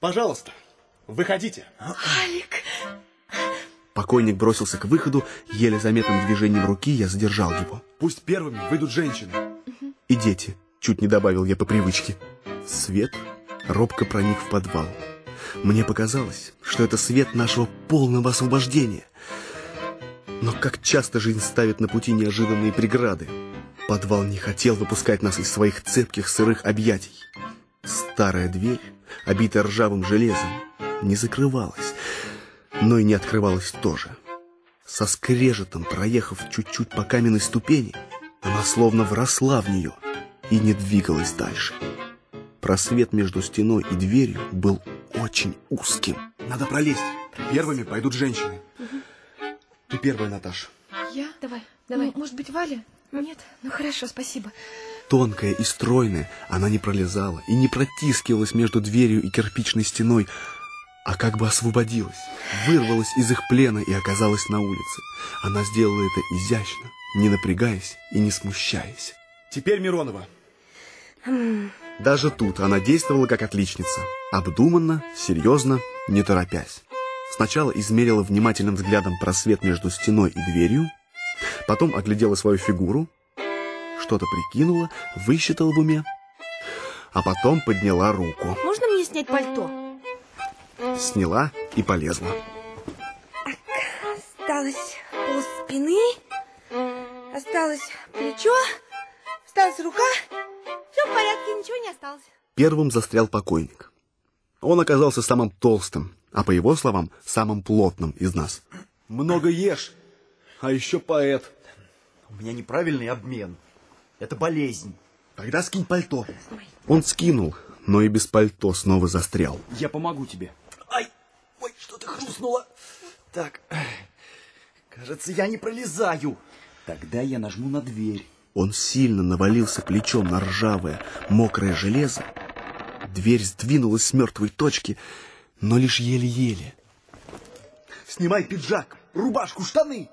Пожалуйста, выходите. Алик. Покойник бросился к выходу, еле заметным движением руки я задержал его. Пусть первыми выйдут женщины. И дети, чуть не добавил я по привычке. Свет робко проник в подвал. Мне показалось, что это свет нашего полного освобождения. Но как часто жизнь ставит на пути неожиданные преграды. Подвал не хотел выпускать нас из своих цепких сырых объятий. Старая дверь, обитая ржавым железом, не закрывалась, но и не открывалась тоже. Со скрежетом, проехав чуть-чуть по каменной ступени, она словно вросла в нее и не двигалась дальше. Просвет между стеной и дверью был очень узким. Надо пролезть. Первыми пойдут женщины. Ты первая, Наташа. Я? Давай, давай. Ну, может быть, Валя? Нет? Ну, хорошо, спасибо. Тонкая и стройная, она не пролезала и не протискивалась между дверью и кирпичной стеной, а как бы освободилась, вырвалась из их плена и оказалась на улице. Она сделала это изящно, не напрягаясь и не смущаясь. Теперь Миронова. Даже тут она действовала как отличница. Обдуманно, серьезно, не торопясь. Сначала измерила внимательным взглядом просвет между стеной и дверью, потом оглядела свою фигуру, что-то прикинула, высчитала в уме, а потом подняла руку. Можно мне снять пальто? Сняла и полезла. Осталось пол спины, осталось плечо, осталась рука. Все в порядке, ничего не осталось. Первым застрял покойник. Он оказался самым толстым, а по его словам, самым плотным из нас. Много ешь, а еще поэт. У меня неправильный обмен. Это болезнь. Тогда скинь пальто. Он скинул, но и без пальто снова застрял. Я помогу тебе. Ай, ой, что-то хрустнуло. Так, кажется, я не пролезаю. Тогда я нажму на дверь. Он сильно навалился плечом на ржавое, мокрое железо. Дверь сдвинулась с мертвой точки, но лишь еле-еле. Снимай пиджак, рубашку, штаны.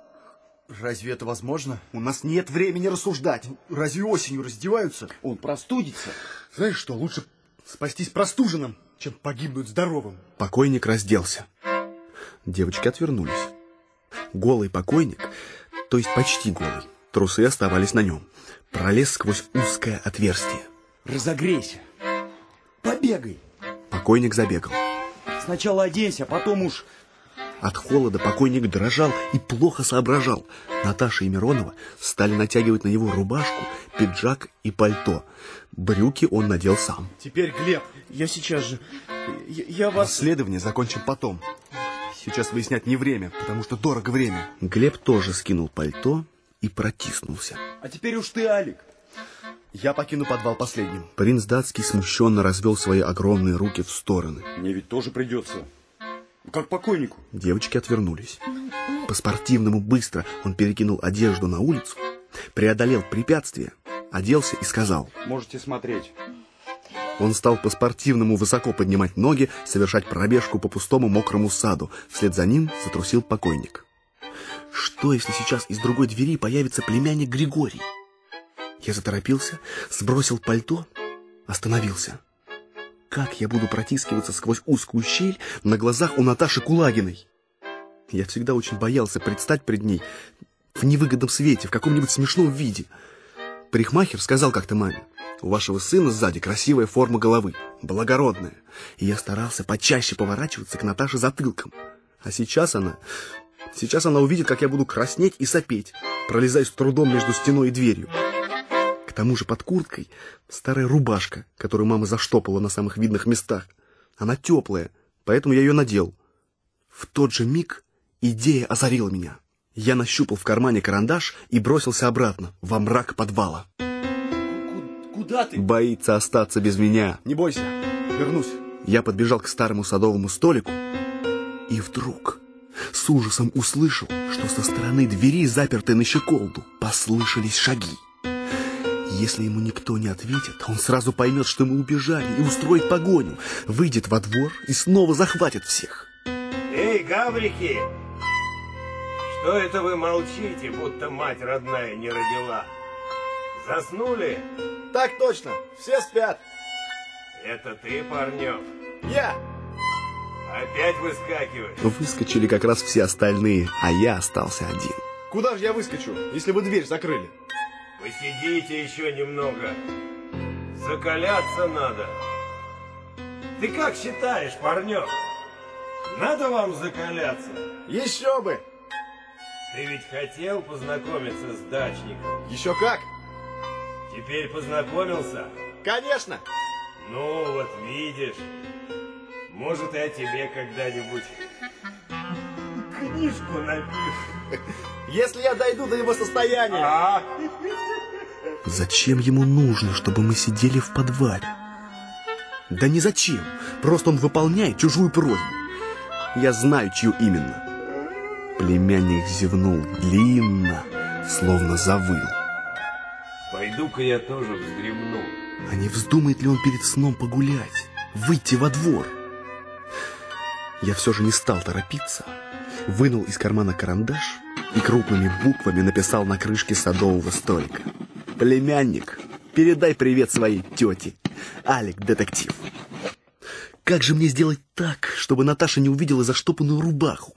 Разве это возможно? У нас нет времени рассуждать. Разве осенью раздеваются? Он простудится. Знаешь что, лучше спастись простуженным, чем погибнуть здоровым. Покойник разделся. Девочки отвернулись. Голый покойник, то есть почти голый, трусы оставались на нем, пролез сквозь узкое отверстие. Разогрейся. Побегай. Покойник забегал. Сначала оденься, а потом уж... От холода покойник дрожал и плохо соображал. Наташа и Миронова стали натягивать на него рубашку, пиджак и пальто. Брюки он надел сам. Теперь, Глеб, я сейчас же... Я, я вас... Расследование закончим потом. Сейчас выяснять не время, потому что дорого время. Глеб тоже скинул пальто и протиснулся. А теперь уж ты, Алик. Я покину подвал последним. Принц датский смущенно развел свои огромные руки в стороны. Мне ведь тоже придется. Как покойнику. Девочки отвернулись. По-спортивному быстро он перекинул одежду на улицу, преодолел препятствие, оделся и сказал. Можете смотреть. Он стал по-спортивному высоко поднимать ноги, совершать пробежку по пустому мокрому саду. Вслед за ним затрусил покойник. Что, если сейчас из другой двери появится племянник Григорий? Я заторопился, сбросил пальто, остановился. Как я буду протискиваться сквозь узкую щель на глазах у Наташи Кулагиной? Я всегда очень боялся предстать пред ней в невыгодном свете, в каком-нибудь смешном виде. Парикмахер сказал как-то маме, у вашего сына сзади красивая форма головы, благородная. И я старался почаще поворачиваться к Наташе затылком. А сейчас она... Сейчас она увидит, как я буду краснеть и сопеть, пролезая с трудом между стеной и дверью. К тому же под курткой старая рубашка, которую мама заштопала на самых видных местах. Она теплая, поэтому я ее надел. В тот же миг идея озарила меня. Я нащупал в кармане карандаш и бросился обратно, во мрак подвала. Куда ты? Боится остаться без меня. Не бойся, вернусь. Я подбежал к старому садовому столику и вдруг с ужасом услышал, что со стороны двери, запертой на щеколду, послышались шаги. Если ему никто не ответит, он сразу поймет, что мы убежали и устроит погоню, выйдет во двор и снова захватит всех. Эй, гаврики! Что это вы молчите, будто мать родная не родила? Заснули? Так точно, все спят. Это ты, Парнев? Я. Опять выскакиваешь. Выскочили как раз все остальные, а я остался один. Куда же я выскочу, если вы дверь закрыли? Посидите еще немного. Закаляться надо. Ты как считаешь, парнек? Надо вам закаляться? Еще бы! Ты ведь хотел познакомиться с дачником. Еще как! Теперь познакомился? Конечно! Ну, вот видишь. Может, я тебе когда-нибудь книжку напишу. Если я дойду до его состояния. А? Зачем ему нужно, чтобы мы сидели в подвале? Да не зачем, просто он выполняет чужую просьбу. Я знаю, чью именно. Племянник зевнул длинно, словно завыл. Пойду-ка я тоже вздремну. А не вздумает ли он перед сном погулять, выйти во двор? Я все же не стал торопиться, вынул из кармана карандаш и крупными буквами написал на крышке садового столика. «Племянник, передай привет своей тете, Алик детектив». Как же мне сделать так, чтобы Наташа не увидела заштопанную рубаху?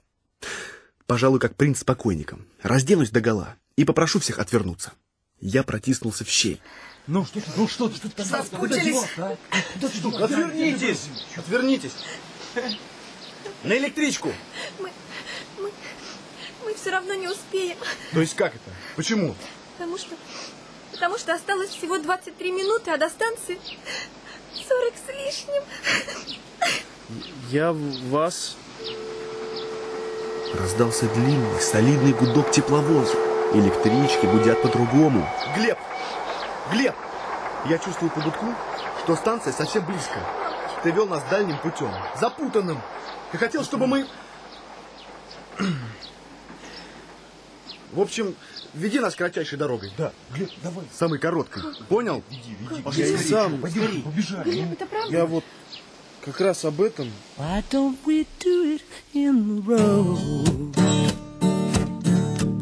Пожалуй, как принц с покойником. Разденусь догола и попрошу всех отвернуться. Я протиснулся в щель. Ну что, ну что ты тут Соскучились? Отвернитесь! Отвернитесь! На электричку! Мы, мы, мы все равно не успеем, То есть как это? Почему? потому что, потому что осталось всего 23 минуты, а до станции 40 с лишним. Я вас... Раздался длинный, солидный гудок тепловоза. Электрички гудят по-другому. Глеб! Глеб! Я чувствую по гудку, что станция совсем близко. Ты вел нас дальним путем, запутанным. Ты хотел, чтобы мы... В общем, веди нас кратчайшей дорогой. Да, Глеб, давай. Самой короткой. Понял? Я и сам... Глеб, это правда? Я вот как раз об этом... Why don't we do it in the road?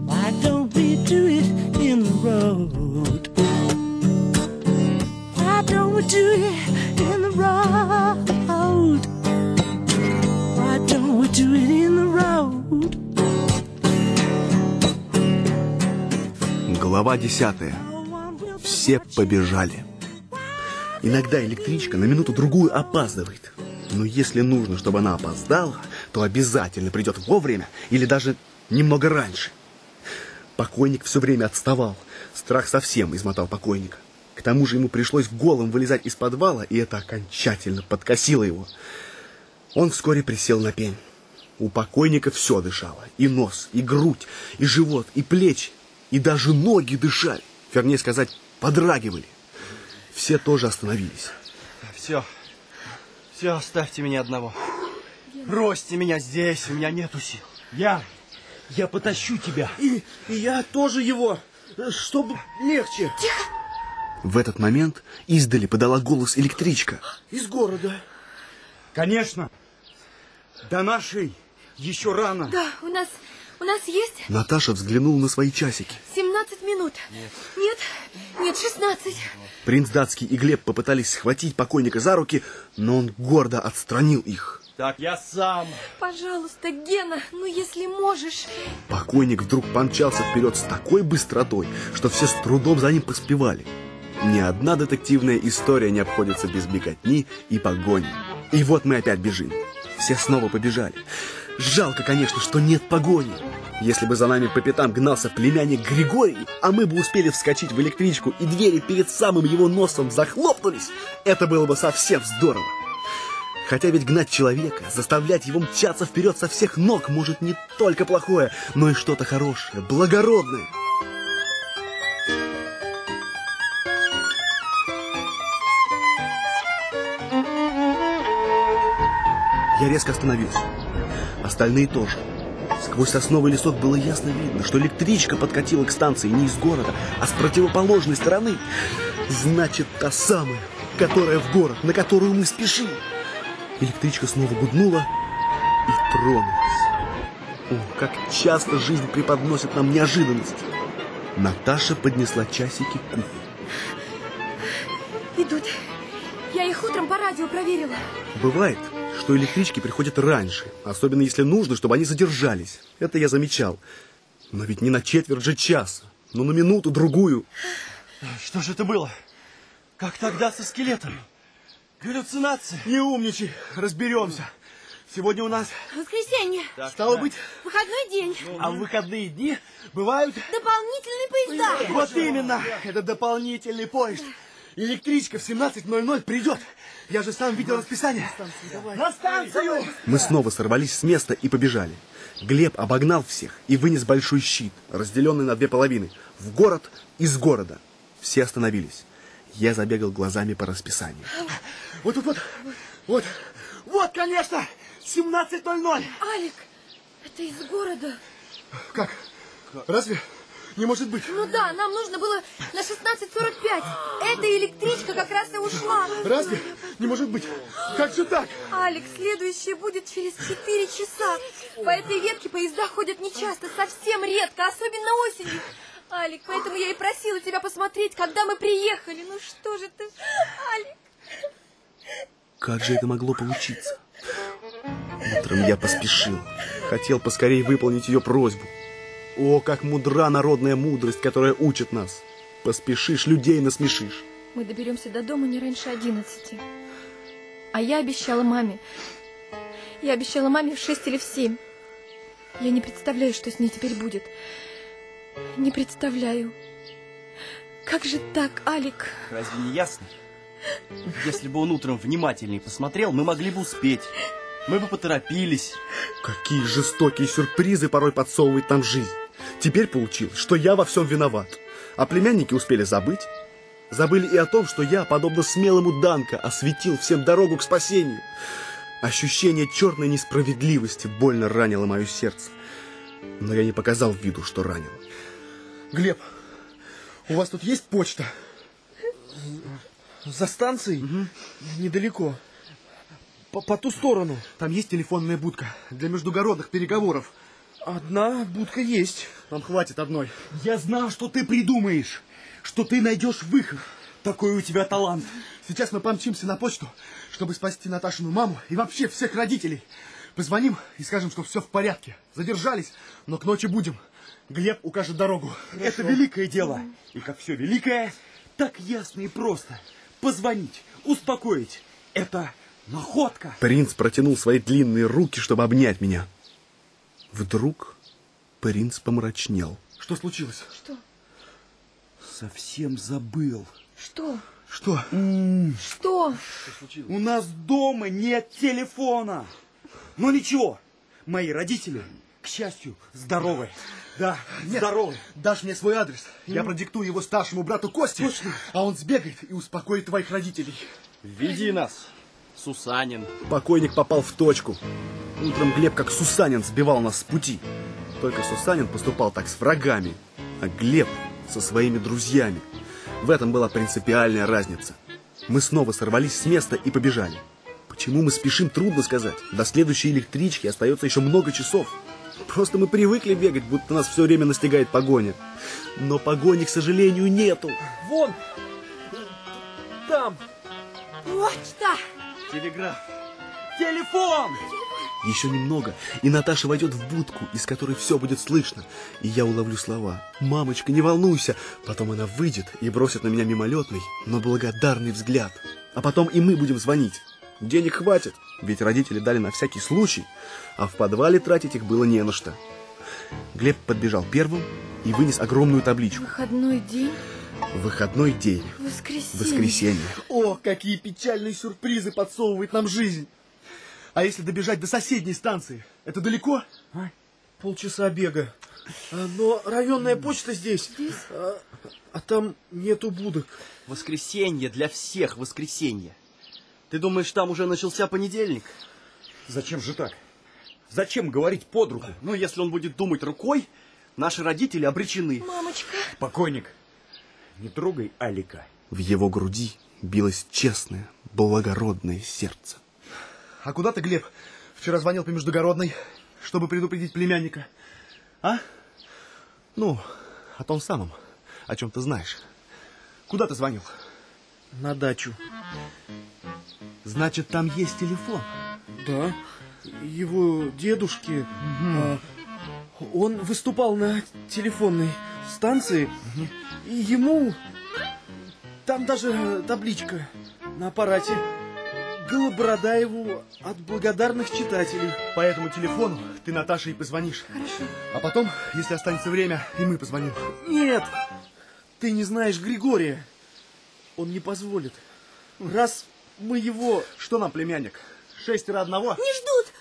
Why don't we do it in the road? Why don't we do it in the road? Глава десятая. Все побежали. Иногда электричка на минуту-другую опаздывает. Но если нужно, чтобы она опоздала, то обязательно придет вовремя или даже немного раньше. Покойник все время отставал. Страх совсем измотал покойника. К тому же ему пришлось голым вылезать из подвала, и это окончательно подкосило его. Он вскоре присел на пень. У покойника все дышало. И нос, и грудь, и живот, и плечи, и даже ноги дышали. Вернее сказать, подрагивали. Все тоже остановились. Все. Все, оставьте меня одного. Бросьте меня здесь, у меня нету сил. Я... Я потащу тебя. И, и я тоже его, чтобы легче. В этот момент издали подала голос электричка. Из города. Конечно. До нашей еще рано. Да, у нас, у нас есть Наташа взглянула на свои часики. 17 минут. Нет. Нет, нет, 16. Принц Датский и Глеб попытались схватить покойника за руки, но он гордо отстранил их. Так, я сам. Пожалуйста, Гена, ну если можешь. Покойник вдруг помчался вперед с такой быстротой, что все с трудом за ним поспевали. Ни одна детективная история не обходится без беготни и погони. И вот мы опять бежим. Все снова побежали. Жалко, конечно, что нет погони. Если бы за нами по пятам гнался племянник Григорий, а мы бы успели вскочить в электричку и двери перед самым его носом захлопнулись, это было бы совсем здорово. Хотя ведь гнать человека, заставлять его мчаться вперед со всех ног может не только плохое, но и что-то хорошее, благородное. Я резко остановился. Остальные тоже. Сквозь сосновый лесок было ясно видно, что электричка подкатила к станции не из города, а с противоположной стороны. Значит, та самая, которая в город, на которую мы спешим. Электричка снова гуднула и тронулась. О, как часто жизнь преподносит нам неожиданности. Наташа поднесла часики к уху. Идут. Я их утром по радио проверила. Бывает, что электрички приходят раньше, особенно если нужно, чтобы они задержались. Это я замечал. Но ведь не на четверть же часа, но на минуту-другую. Что же это было? Как тогда со скелетом? Галлюцинации. Не умничай, разберемся. Сегодня у нас, Воскресенье. стало быть, Выходной день. а в выходные дни бывают... Дополнительные поезда. Вот именно, это дополнительный поезд. Электричка в 17.00 придет. Я же сам видел расписание. На станцию! Мы снова сорвались с места и побежали. Глеб обогнал всех и вынес большой щит, разделенный на две половины, в город из города. Все остановились. Я забегал глазами по расписанию. Вот тут вот, вот, вот, конечно, 17.00. Алик, это из города. Как? Разве? Не может быть. Ну да, нам нужно было на 16.45. Эта электричка как раз и ушла. Разве? Не может быть. Как же так? Алик, следующая будет через 4 часа. По этой ветке поезда ходят нечасто, совсем редко, особенно осенью. Алик, поэтому я и просила тебя посмотреть, когда мы приехали. Ну что же ты, Алик? Как же это могло получиться? Утром я поспешил. Хотел поскорее выполнить ее просьбу. О, как мудра народная мудрость, которая учит нас. Поспешишь, людей насмешишь. Мы доберемся до дома не раньше одиннадцати. А я обещала маме. Я обещала маме в шесть или в семь. Я не представляю, что с ней теперь будет. Не представляю. Как же так, Алик? Разве не ясно? Если бы он утром внимательнее посмотрел, мы могли бы успеть. Мы бы поторопились. Какие жестокие сюрпризы порой подсовывает нам жизнь. Теперь получилось, что я во всем виноват. А племянники успели забыть. Забыли и о том, что я, подобно смелому Данка, осветил всем дорогу к спасению. Ощущение черной несправедливости больно ранило мое сердце. Но я не показал виду, что ранил. Глеб, у вас тут есть почта? За станцией? Недалеко. По, по ту сторону. Там есть телефонная будка для междугородных переговоров. Одна будка есть. Нам хватит одной. Я знал, что ты придумаешь, что ты найдешь выход. Такой у тебя талант. Сейчас мы помчимся на почту, чтобы спасти Наташину маму и вообще всех родителей. Позвоним и скажем, что все в порядке. Задержались, но к ночи будем. Глеб укажет дорогу. Это великое дело. И как все великое, так ясно и просто. Позвонить, успокоить. Это находка. Принц протянул свои длинные руки, чтобы обнять меня. Вдруг принц помрачнел. Что случилось? Что? Совсем забыл. Что? Что? Что? У нас дома нет телефона. Но ничего, мои родители, к счастью, здоровы. Да, здоровы. Дашь мне свой адрес, я продиктую его старшему брату Косте, а он сбегает и успокоит твоих родителей. Веди нас, Сусанин. Покойник попал в точку. Утром Глеб как Сусанин сбивал нас с пути. Только Сусанин поступал так с врагами, а Глеб со своими друзьями. В этом была принципиальная разница. Мы снова сорвались с места и побежали. Почему мы спешим, трудно сказать. До следующей электрички остается еще много часов. Просто мы привыкли бегать, будто нас все время настигает погоня. Но погони, к сожалению, нету. Вон! Там! Почта! Телеграф. Телефон! Еще немного, и Наташа войдет в будку, из которой все будет слышно. И я уловлю слова. «Мамочка, не волнуйся!» Потом она выйдет и бросит на меня мимолетный, но благодарный взгляд. А потом и мы будем звонить. Денег хватит, ведь родители дали на всякий случай, а в подвале тратить их было не на что. Глеб подбежал первым и вынес огромную табличку. Выходной день? Выходной день. Воскресенье. Воскресенье. О, какие печальные сюрпризы подсовывает нам жизнь. А если добежать до соседней станции? Это далеко? Полчаса бега. А, но районная почта здесь. А, а там нету будок. Воскресенье для всех воскресенье. Ты думаешь, там уже начался понедельник? Зачем же так? Зачем говорить под руку? Ну, если он будет думать рукой, наши родители обречены. Мамочка! Покойник, не трогай Алика. В его груди билось честное, благородное сердце. А куда ты, Глеб, вчера звонил по междугородной, чтобы предупредить племянника? А? Ну, о том самом, о чем ты знаешь. Куда ты звонил? На дачу. Значит, там есть телефон. Да. Его дедушки... а, он выступал на телефонной станции, и ему... Там даже табличка на аппарате. Голобородаеву от благодарных читателей. По этому телефону ты Наташе и позвонишь. Хорошо. А потом, если останется время, и мы позвоним. Нет, ты не знаешь Григория. Он не позволит. Раз мы его... Что нам, племянник? Шестеро одного? Не ждут.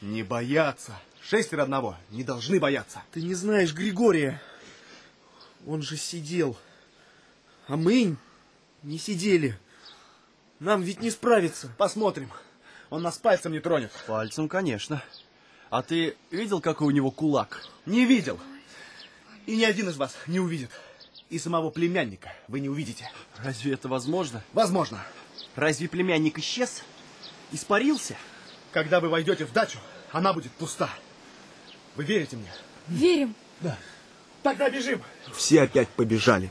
Не бояться. Шестеро одного. Не должны бояться. Ты не знаешь Григория. Он же сидел. А мы не сидели. Нам ведь не справиться. Посмотрим. Он нас пальцем не тронет. Пальцем, конечно. А ты видел, какой у него кулак? Не видел. И ни один из вас не увидит. И самого племянника вы не увидите. Разве это возможно? Возможно. Разве племянник исчез? Испарился? Когда вы войдете в дачу, она будет пуста. Вы верите мне? Верим. Тогда бежим. Все опять побежали.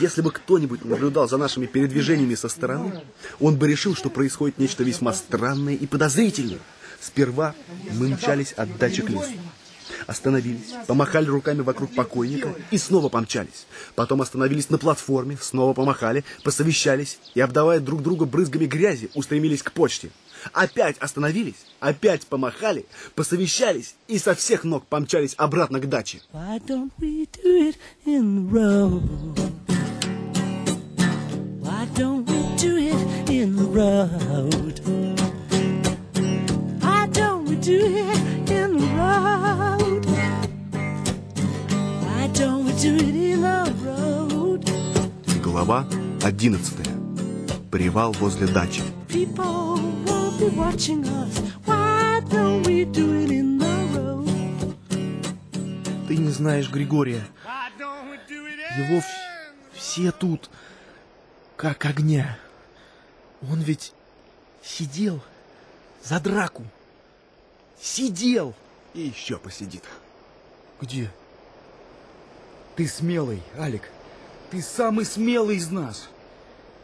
Если бы кто-нибудь наблюдал за нашими передвижениями со стороны, он бы решил, что происходит нечто весьма странное и подозрительное. Сперва мы мчались от дачи к лесу. Остановились, помахали руками вокруг покойника и снова помчались. Потом остановились на платформе, снова помахали, посовещались и, обдавая друг друга брызгами грязи, устремились к почте. Опять остановились, опять помахали, посовещались и со всех ног помчались обратно к даче. Why don't we do it in the road? Why don't we do it in the road? Why don't we do it in the road? Why don't we do it in the road? Глава 11. Привал возле дачи. People be watching us. Why don't we do it in the road? Ты не знаешь Григория. Его в- все тут, как огня. Он ведь сидел за драку. Сидел. И еще посидит. Где? Ты смелый, Алик. Ты самый смелый из нас.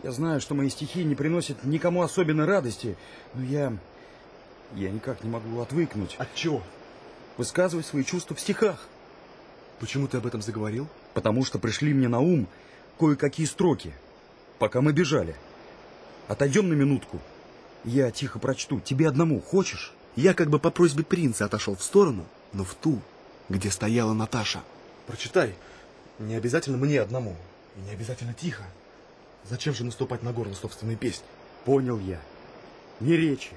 Я знаю, что мои стихи не приносят никому особенной радости, но я... Я никак не могу отвыкнуть. От чего? Высказывать свои чувства в стихах. Почему ты об этом заговорил? Потому что пришли мне на ум кое-какие строки, пока мы бежали. Отойдем на минутку. Я тихо прочту. Тебе одному хочешь? Я как бы по просьбе принца отошел в сторону, но в ту, где стояла Наташа. Прочитай. Не обязательно мне одному. И не обязательно тихо. Зачем же наступать на горло собственной песни? Понял я. Ни речи,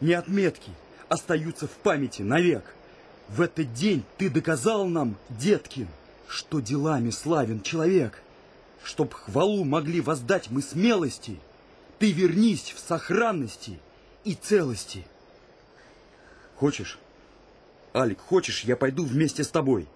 ни отметки остаются в памяти навек. В этот день ты доказал нам, Деткин, что делами славен человек. Чтоб хвалу могли воздать мы смелости, ты вернись в сохранности и целости. Хочешь, Алик, хочешь, я пойду вместе с тобой?